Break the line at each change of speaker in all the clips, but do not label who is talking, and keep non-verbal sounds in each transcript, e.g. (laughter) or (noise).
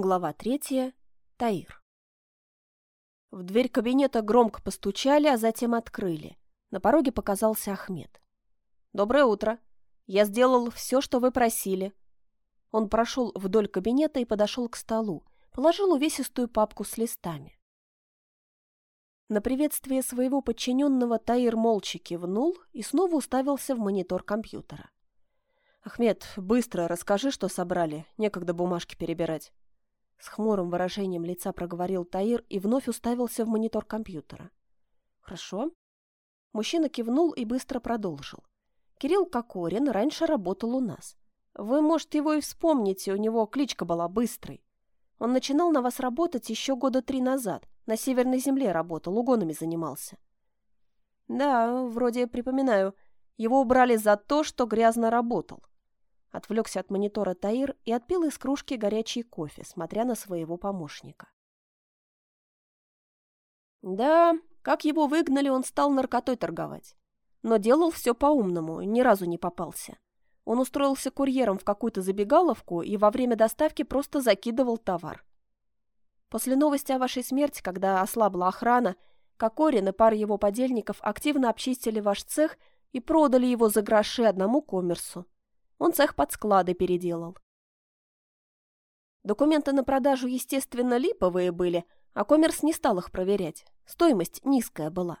Глава третья. Таир. В дверь кабинета громко постучали, а затем открыли. На пороге показался Ахмед. «Доброе утро. Я сделал все, что вы просили». Он прошел вдоль кабинета и подошел к столу, положил увесистую папку с листами. На приветствие своего подчиненного Таир молча кивнул и снова уставился в монитор компьютера. «Ахмед, быстро расскажи, что собрали. Некогда бумажки перебирать». С хмурым выражением лица проговорил Таир и вновь уставился в монитор компьютера. «Хорошо». Мужчина кивнул и быстро продолжил. «Кирилл Кокорин раньше работал у нас. Вы, может, его и вспомните, у него кличка была Быстрый. Он начинал на вас работать еще года три назад. На Северной земле работал, угонами занимался». «Да, вроде припоминаю. Его убрали за то, что грязно работал. Отвлекся от монитора Таир и отпил из кружки горячий кофе, смотря на своего помощника. Да, как его выгнали, он стал наркотой торговать. Но делал все по-умному, ни разу не попался. Он устроился курьером в какую-то забегаловку и во время доставки просто закидывал товар. После новости о вашей смерти, когда ослабла охрана, Кокорин и пара его подельников активно обчистили ваш цех и продали его за гроши одному коммерсу. Он цех под склады переделал. Документы на продажу, естественно, липовые были, а коммерс не стал их проверять. Стоимость низкая была.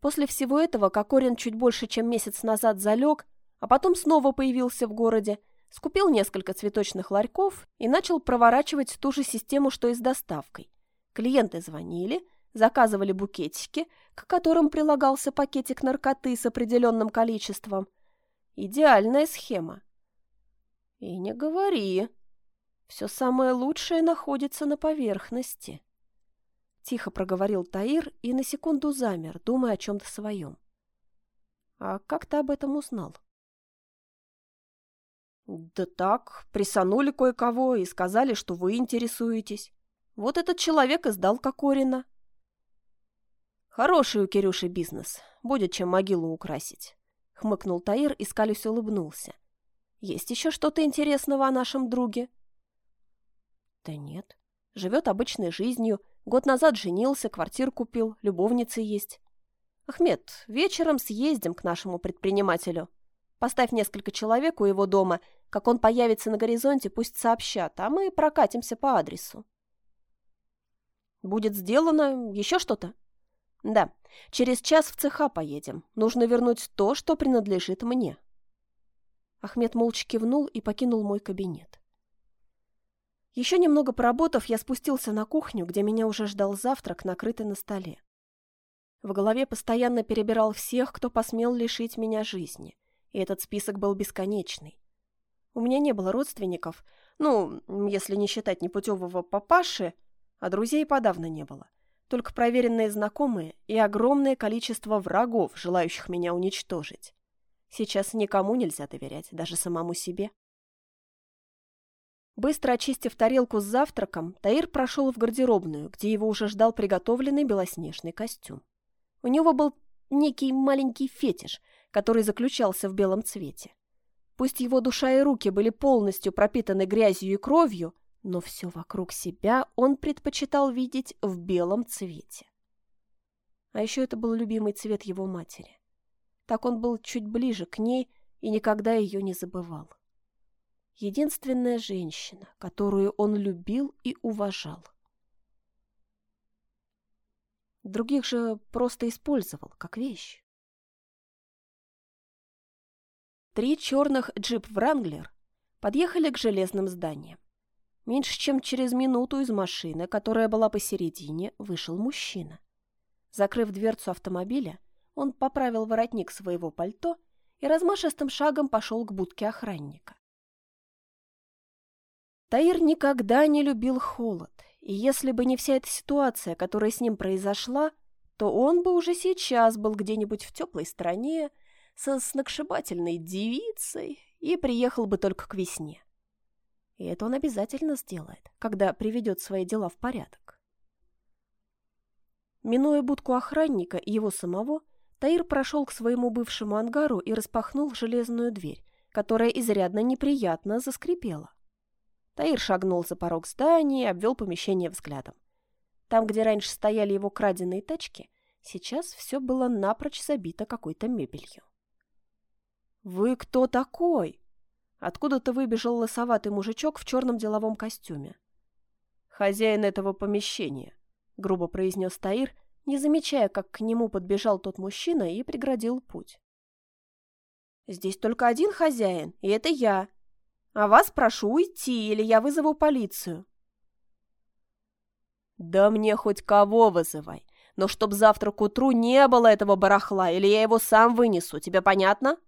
После всего этого Кокорин чуть больше, чем месяц назад залег, а потом снова появился в городе, скупил несколько цветочных ларьков и начал проворачивать ту же систему, что и с доставкой. Клиенты звонили, заказывали букетики, к которым прилагался пакетик наркоты с определенным количеством, Идеальная схема. И не говори. Все самое лучшее находится на поверхности. Тихо проговорил Таир и на секунду замер, думая о чем-то своем. А как ты об этом узнал? Да так, присанули кое-кого и сказали, что вы интересуетесь. Вот этот человек и сдал Кокорина. Хороший у Кирюши бизнес. Будет чем могилу украсить. — хмыкнул Таир и скалюсь улыбнулся. «Есть еще что-то интересного о нашем друге?» «Да нет. Живет обычной жизнью. Год назад женился, квартиру купил, любовницы есть. Ахмед, вечером съездим к нашему предпринимателю. Поставь несколько человек у его дома. Как он появится на горизонте, пусть сообщат, а мы прокатимся по адресу». «Будет сделано. Еще что-то?» «Да, через час в цеха поедем. Нужно вернуть то, что принадлежит мне». Ахмед молча кивнул и покинул мой кабинет. Еще немного поработав, я спустился на кухню, где меня уже ждал завтрак, накрытый на столе. В голове постоянно перебирал всех, кто посмел лишить меня жизни, и этот список был бесконечный. У меня не было родственников, ну, если не считать непутевого папаши, а друзей подавно не было только проверенные знакомые и огромное количество врагов, желающих меня уничтожить. Сейчас никому нельзя доверять, даже самому себе. Быстро очистив тарелку с завтраком, Таир прошел в гардеробную, где его уже ждал приготовленный белоснежный костюм. У него был некий маленький фетиш, который заключался в белом цвете. Пусть его душа и руки были полностью пропитаны грязью и кровью, но все вокруг себя он предпочитал видеть в белом цвете. А еще это был любимый цвет его матери. Так он был чуть ближе к ней и никогда ее не забывал. Единственная женщина, которую он любил и уважал. Других же просто использовал, как вещь. Три черных джип «Вранглер» подъехали к железным зданиям. Меньше чем через минуту из машины, которая была посередине, вышел мужчина. Закрыв дверцу автомобиля, он поправил воротник своего пальто и размашистым шагом пошел к будке охранника. Таир никогда не любил холод, и если бы не вся эта ситуация, которая с ним произошла, то он бы уже сейчас был где-нибудь в теплой стране со сногсшибательной девицей и приехал бы только к весне. И это он обязательно сделает, когда приведет свои дела в порядок. Минуя будку охранника и его самого, Таир прошел к своему бывшему ангару и распахнул железную дверь, которая изрядно неприятно заскрипела. Таир шагнул за порог здания и обвел помещение взглядом. Там, где раньше стояли его краденые тачки, сейчас все было напрочь забито какой-то мебелью. «Вы кто такой?» Откуда-то выбежал лысоватый мужичок в черном деловом костюме. «Хозяин этого помещения», — грубо произнес Таир, не замечая, как к нему подбежал тот мужчина и преградил путь. «Здесь только один хозяин, и это я. А вас прошу уйти, или я вызову полицию». «Да мне хоть кого вызывай, но чтоб завтра к утру не было этого барахла, или я его сам вынесу, тебе понятно?»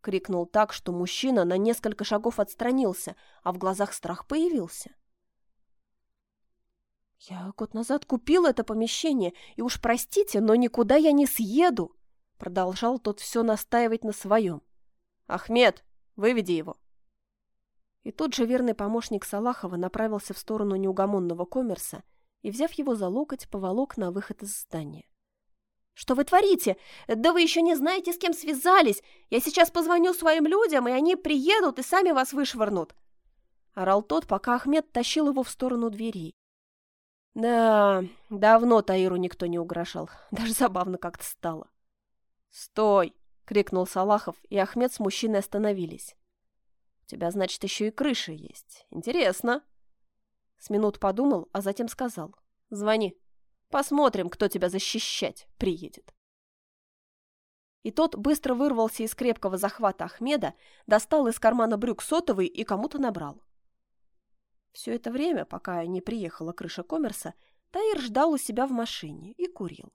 Крикнул так, что мужчина на несколько шагов отстранился, а в глазах страх появился. «Я год назад купил это помещение, и уж простите, но никуда я не съеду!» Продолжал тот все настаивать на своем. «Ахмед, выведи его!» И тут же верный помощник Салахова направился в сторону неугомонного коммерса и, взяв его за локоть, поволок на выход из здания. «Что вы творите? Да вы еще не знаете, с кем связались! Я сейчас позвоню своим людям, и они приедут и сами вас вышвырнут!» Орал тот, пока Ахмед тащил его в сторону дверей. Да, давно Таиру никто не угрожал. (laughs) Даже забавно как-то стало. «Стой!» — крикнул Салахов, и Ахмед с мужчиной остановились. «У тебя, значит, еще и крыша есть. Интересно!» С минут подумал, а затем сказал. «Звони. Посмотрим, кто тебя защищать приедет». И тот быстро вырвался из крепкого захвата Ахмеда, достал из кармана брюк сотовый и кому-то набрал. Все это время, пока не приехала крыша коммерса, Таир ждал у себя в машине и курил.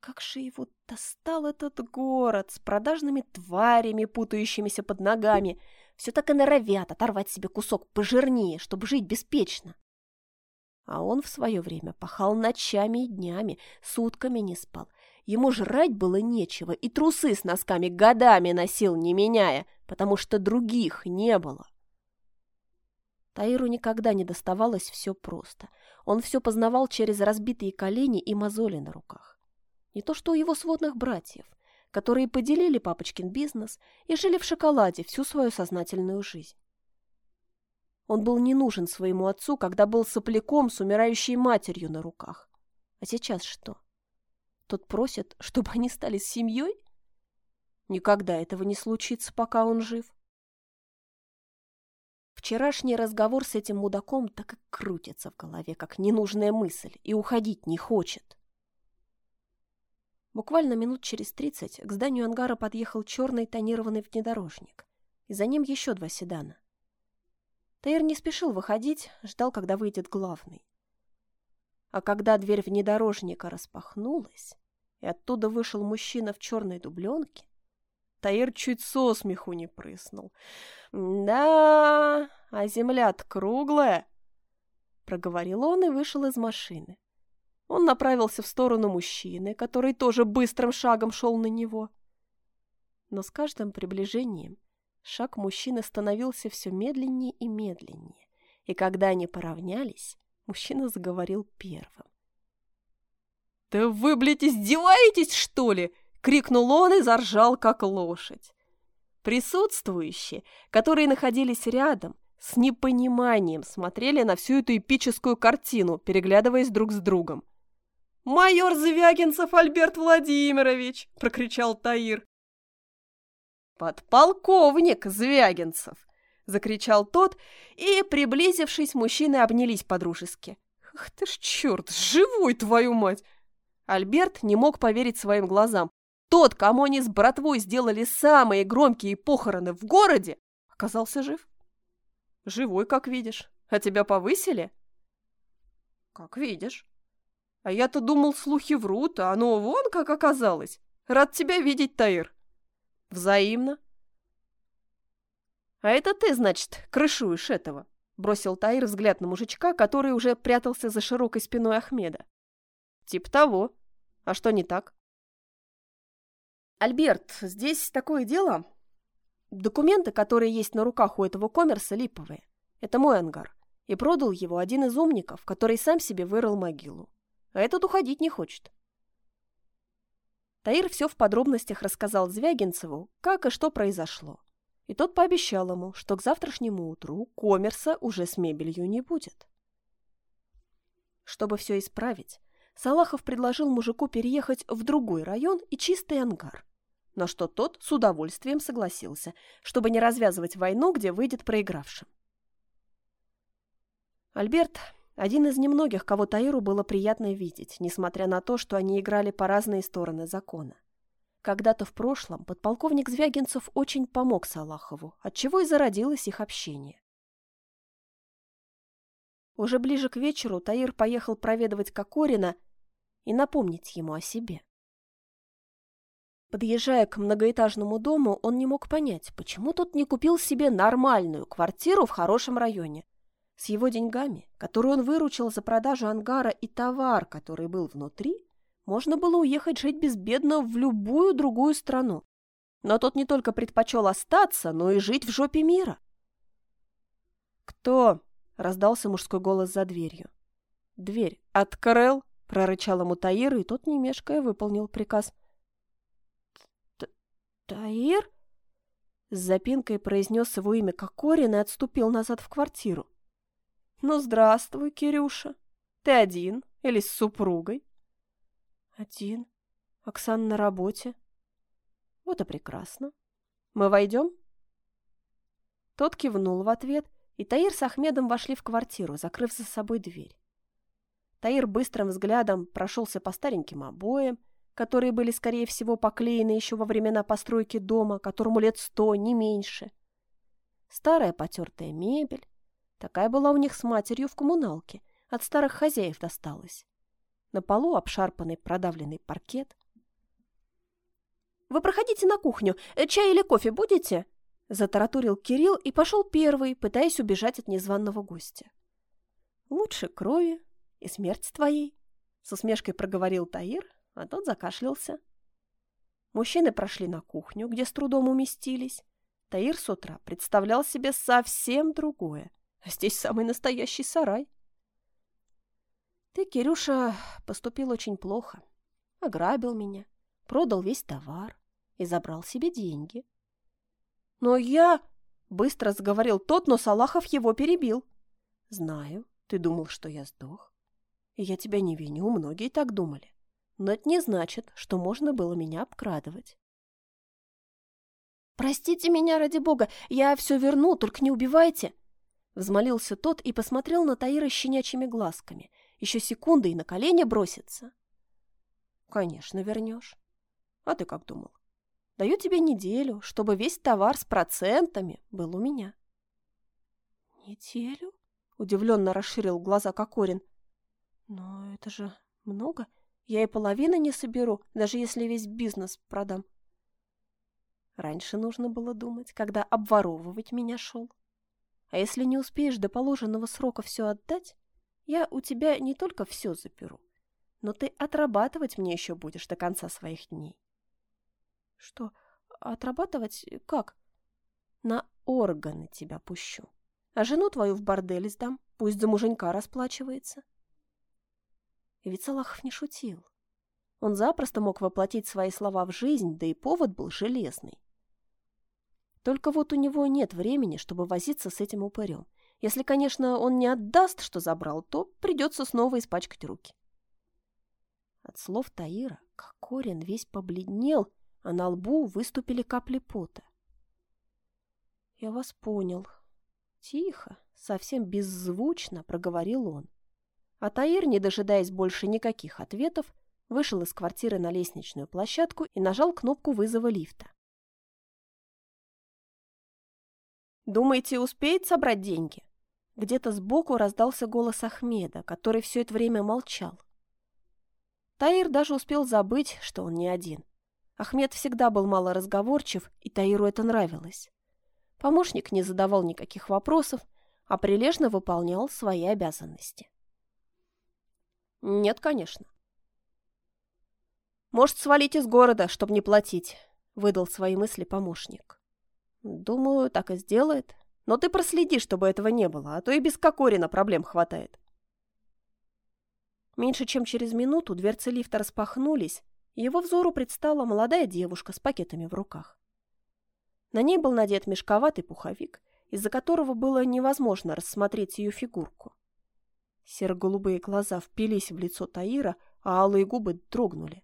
Как же его достал этот город с продажными тварями, путающимися под ногами. Все так и норовят оторвать себе кусок пожирнее, чтобы жить беспечно. А он в свое время пахал ночами и днями, сутками не спал. Ему жрать было нечего, и трусы с носками годами носил, не меняя, потому что других не было. Таиру никогда не доставалось все просто. Он все познавал через разбитые колени и мозоли на руках. Не то что у его сводных братьев, которые поделили папочкин бизнес и жили в шоколаде всю свою сознательную жизнь. Он был не нужен своему отцу, когда был сопляком с умирающей матерью на руках. А сейчас что? Тот просит, (laughs) чтобы они стали семьей? Никогда этого не случится, пока он жив. Вчерашний разговор с этим мудаком так и крутится в голове, как ненужная мысль, и уходить не хочет. Буквально минут через тридцать к зданию ангара подъехал черный тонированный внедорожник, и за ним еще два седана. Тейр не спешил выходить, ждал, когда выйдет главный. А когда дверь внедорожника распахнулась, и оттуда вышел мужчина в черной дубленке, Таир чуть со смеху не прыснул. «Да, а земля-то круглая!» Проговорил он и вышел из машины. Он направился в сторону мужчины, который тоже быстрым шагом шел на него. Но с каждым приближением шаг мужчины становился все медленнее и медленнее, и когда они поравнялись, мужчина заговорил первым. «Да вы, блядь, издеваетесь, что ли?» крикнул он и заржал, как лошадь. Присутствующие, которые находились рядом, с непониманием смотрели на всю эту эпическую картину, переглядываясь друг с другом. «Майор Звягинцев Альберт Владимирович!» – прокричал Таир. «Подполковник Звягинцев!» – закричал тот, и, приблизившись, мужчины обнялись подружески. «Ах ты ж черт, живой, твою мать!» Альберт не мог поверить своим глазам. Тот, кому они с братвой сделали самые громкие похороны в городе, оказался жив. Живой, как видишь. А тебя повысили? Как видишь. А я-то думал, слухи врут, а оно вон как оказалось. Рад тебя видеть, Таир. Взаимно. А это ты, значит, крышуешь этого? Бросил Таир взгляд на мужичка, который уже прятался за широкой спиной Ахмеда. Тип того. А что не так? «Альберт, здесь такое дело. Документы, которые есть на руках у этого коммерса, липовые. Это мой ангар. И продал его один из умников, который сам себе вырыл могилу. А этот уходить не хочет». Таир все в подробностях рассказал Звягинцеву, как и что произошло. и тот пообещал ему, что к завтрашнему утру коммерса уже с мебелью не будет. Чтобы все исправить, Салахов предложил мужику переехать в другой район и чистый ангар, на что тот с удовольствием согласился, чтобы не развязывать войну, где выйдет проигравшим. Альберт – один из немногих, кого Таиру было приятно видеть, несмотря на то, что они играли по разные стороны закона. Когда-то в прошлом подполковник Звягинцев очень помог Салахову, отчего и зародилось их общение. Уже ближе к вечеру Таир поехал проведывать Кокорина и напомнить ему о себе. Подъезжая к многоэтажному дому, он не мог понять, почему тот не купил себе нормальную квартиру в хорошем районе. С его деньгами, которые он выручил за продажу ангара и товар, который был внутри, можно было уехать жить безбедно в любую другую страну. Но тот не только предпочел остаться, но и жить в жопе мира. «Кто?» — раздался мужской голос за дверью. «Дверь открыл!» — прорычал ему Таир, и тот, не мешкая, выполнил приказ. «Таир?» С запинкой произнес его имя Кокорин и отступил назад в квартиру. «Ну, здравствуй, Кирюша. Ты один или с супругой?» «Один. Оксана на работе». «Вот и прекрасно. Мы войдем?» Тот кивнул в ответ, и Таир с Ахмедом вошли в квартиру, закрыв за собой дверь. Таир быстрым взглядом прошелся по стареньким обоям, которые были, скорее всего, поклеены еще во времена постройки дома, которому лет сто, не меньше. Старая потертая мебель. Такая была у них с матерью в коммуналке. От старых хозяев досталась. На полу обшарпанный продавленный паркет. «Вы проходите на кухню. Чай или кофе будете?» Затараторил Кирилл и пошел первый, пытаясь убежать от незваного гостя. «Лучше крови и смерть твоей», — с усмешкой проговорил Таир, а тот закашлялся. Мужчины прошли на кухню, где с трудом уместились. Таир с утра представлял себе совсем другое. А здесь самый настоящий сарай. Ты, Кирюша, поступил очень плохо. Ограбил меня, продал весь товар и забрал себе деньги. «Но я...» — быстро заговорил тот, но Салахов его перебил. «Знаю, ты думал, что я сдох. И я тебя не виню, многие так думали. Но это не значит, что можно было меня обкрадывать». «Простите меня, ради бога, я все верну, только не убивайте!» Взмолился тот и посмотрел на Таира щенячьими глазками. Еще секунды и на колени бросится. «Конечно вернешь. А ты как думал? Даю тебе неделю, чтобы весь товар с процентами был у меня. Неделю? Удивленно расширил глаза Кокорин. Но это же много. Я и половины не соберу, даже если весь бизнес продам. Раньше нужно было думать, когда обворовывать меня шел. А если не успеешь до положенного срока все отдать, я у тебя не только все заперу, но ты отрабатывать мне еще будешь до конца своих дней. Что, отрабатывать как? На органы тебя пущу. А жену твою в бордель сдам, пусть за муженька расплачивается. И ведь не шутил. Он запросто мог воплотить свои слова в жизнь, да и повод был железный. Только вот у него нет времени, чтобы возиться с этим упырем. Если, конечно, он не отдаст, что забрал, то придется снова испачкать руки. От слов Таира Кокорин весь побледнел а на лбу выступили капли пота. «Я вас понял». Тихо, совсем беззвучно проговорил он. А Таир, не дожидаясь больше никаких ответов, вышел из квартиры на лестничную площадку и нажал кнопку вызова лифта. «Думаете, успеет собрать деньги?» Где-то сбоку раздался голос Ахмеда, который все это время молчал. Таир даже успел забыть, что он не один. Ахмед всегда был мало разговорчив, и Таиру это нравилось. Помощник не задавал никаких вопросов, а прилежно выполнял свои обязанности. «Нет, конечно». «Может, свалить из города, чтобы не платить», — выдал свои мысли помощник. «Думаю, так и сделает. Но ты проследи, чтобы этого не было, а то и без Кокорина проблем хватает». Меньше чем через минуту дверцы лифта распахнулись, его взору предстала молодая девушка с пакетами в руках. На ней был надет мешковатый пуховик, из-за которого было невозможно рассмотреть ее фигурку. Серо-голубые глаза впились в лицо Таира, а алые губы дрогнули.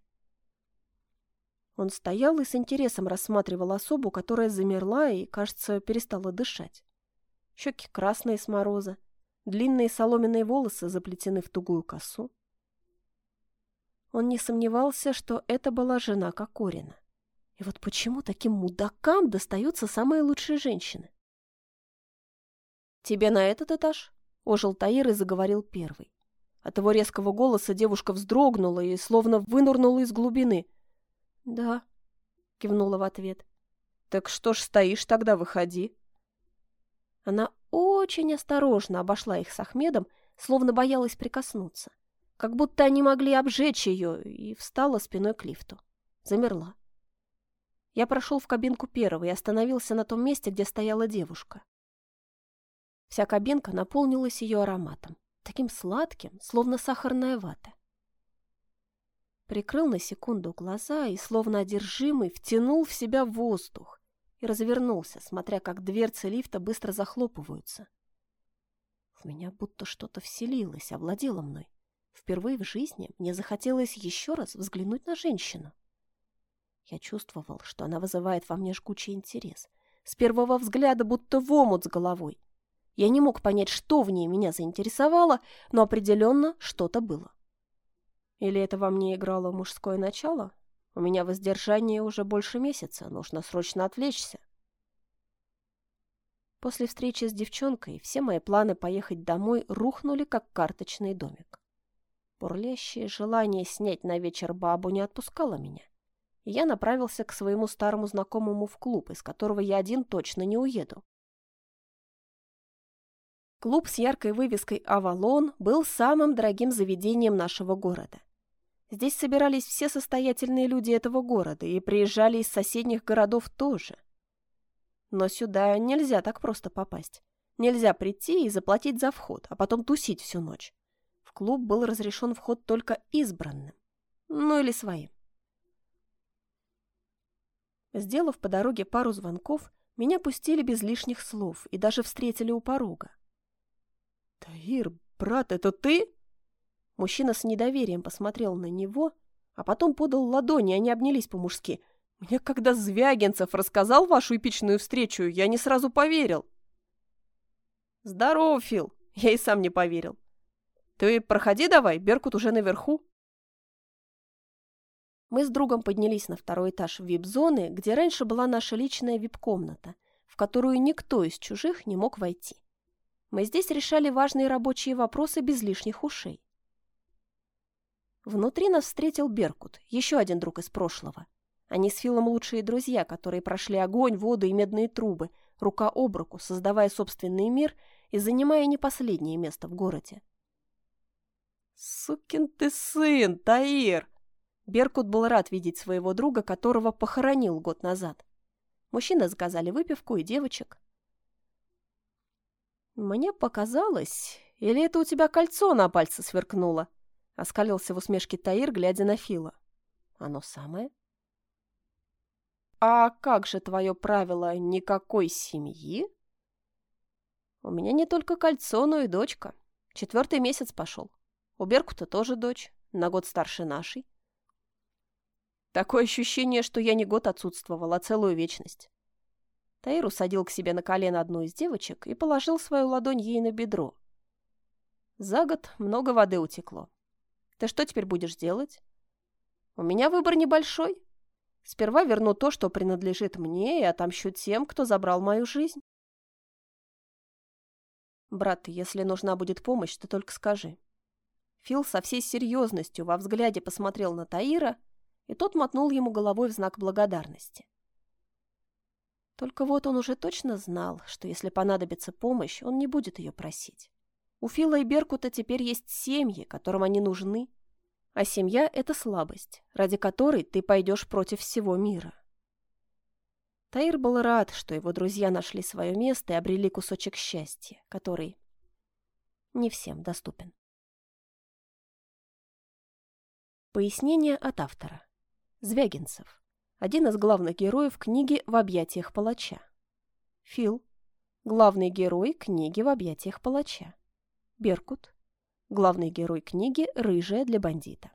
Он стоял и с интересом рассматривал особу, которая замерла и, кажется, перестала дышать. Щеки красные с мороза, длинные соломенные волосы заплетены в тугую косу. Он не сомневался, что это была жена Кокорина. И вот почему таким мудакам достаются самые лучшие женщины? «Тебе на этот этаж?» — ожил Таир и заговорил первый. От его резкого голоса девушка вздрогнула и словно вынурнула из глубины. «Да», — кивнула в ответ. «Так что ж стоишь тогда, выходи». Она очень осторожно обошла их с Ахмедом, словно боялась прикоснуться. Как будто они могли обжечь ее, и встала спиной к лифту. Замерла. Я прошел в кабинку первого и остановился на том месте, где стояла девушка. Вся кабинка наполнилась ее ароматом, таким сладким, словно сахарная вата. Прикрыл на секунду глаза и, словно одержимый, втянул в себя воздух и развернулся, смотря, как дверцы лифта быстро захлопываются. В меня будто что-то вселилось, овладело мной. Впервые в жизни мне захотелось еще раз взглянуть на женщину. Я чувствовал, что она вызывает во мне жгучий интерес. С первого взгляда будто в омут с головой. Я не мог понять, что в ней меня заинтересовало, но определенно что-то было. Или это во мне играло мужское начало? У меня воздержание уже больше месяца, нужно срочно отвлечься. После встречи с девчонкой все мои планы поехать домой рухнули, как карточный домик. Бурлящее желание снять на вечер бабу не отпускало меня. И я направился к своему старому знакомому в клуб, из которого я один точно не уеду. Клуб с яркой вывеской «Авалон» был самым дорогим заведением нашего города. Здесь собирались все состоятельные люди этого города и приезжали из соседних городов тоже. Но сюда нельзя так просто попасть. Нельзя прийти и заплатить за вход, а потом тусить всю ночь. В клуб был разрешен вход только избранным. Ну или своим. Сделав по дороге пару звонков, меня пустили без лишних слов и даже встретили у порога. «Таир, брат, это ты?» Мужчина с недоверием посмотрел на него, а потом подал ладони, они обнялись по-мужски. «Мне когда Звягинцев рассказал вашу эпичную встречу, я не сразу поверил». «Здорово, Фил!» Я и сам не поверил. «Ты проходи давай, Беркут уже наверху». Мы с другом поднялись на второй этаж вип-зоны, где раньше была наша личная вип-комната, в которую никто из чужих не мог войти. Мы здесь решали важные рабочие вопросы без лишних ушей. Внутри нас встретил Беркут, еще один друг из прошлого. Они с Филом лучшие друзья, которые прошли огонь, воду и медные трубы, рука об руку, создавая собственный мир и занимая не последнее место в городе. «Сукин ты сын, Таир!» Беркут был рад видеть своего друга, которого похоронил год назад. Мужчины заказали выпивку и девочек. «Мне показалось, или это у тебя кольцо на пальце сверкнуло?» — оскалился в усмешке Таир, глядя на Фила. «Оно самое?» «А как же твое правило никакой семьи?» «У меня не только кольцо, но и дочка. Четвертый месяц пошел. У Беркута тоже дочь, на год старше нашей. Такое ощущение, что я не год отсутствовала, а целую вечность. Таир усадил к себе на колено одну из девочек и положил свою ладонь ей на бедро. За год много воды утекло. Ты что теперь будешь делать? У меня выбор небольшой. Сперва верну то, что принадлежит мне, и отомщу тем, кто забрал мою жизнь. Брат, если нужна будет помощь, то только скажи. Фил со всей серьезностью во взгляде посмотрел на Таира, и тот мотнул ему головой в знак благодарности. Только вот он уже точно знал, что если понадобится помощь, он не будет ее просить. У Фила и Беркута теперь есть семьи, которым они нужны. А семья — это слабость, ради которой ты пойдешь против всего мира. Таир был рад, что его друзья нашли свое место и обрели кусочек счастья, который не всем доступен. Пояснение от автора. Звягинцев один из главных героев книги «В объятиях палача». Фил. Главный герой книги в объятиях палача. Беркут. Главный герой книги «Рыжая для бандита».